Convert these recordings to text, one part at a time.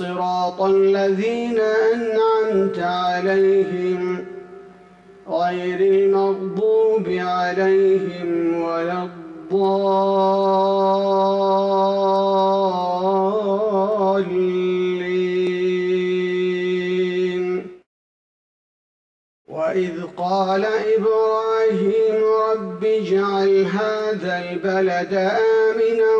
صراط الذين أنعمت عليهم غير المغضوب عليهم ولا الضالين. وإذ قال إبراهيم رب اجعل هذا البلد آمنا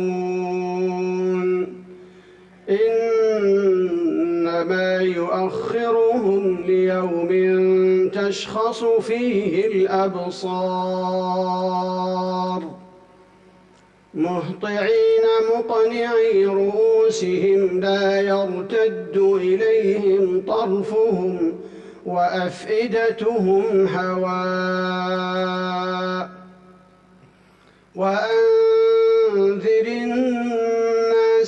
إنما يؤخرهم ليوم تشخص فيه الأبصار مهطعين مقنعي رؤوسهم لا يرتد إليهم طرفهم وأفئدتهم هواء وأنذر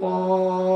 Paul.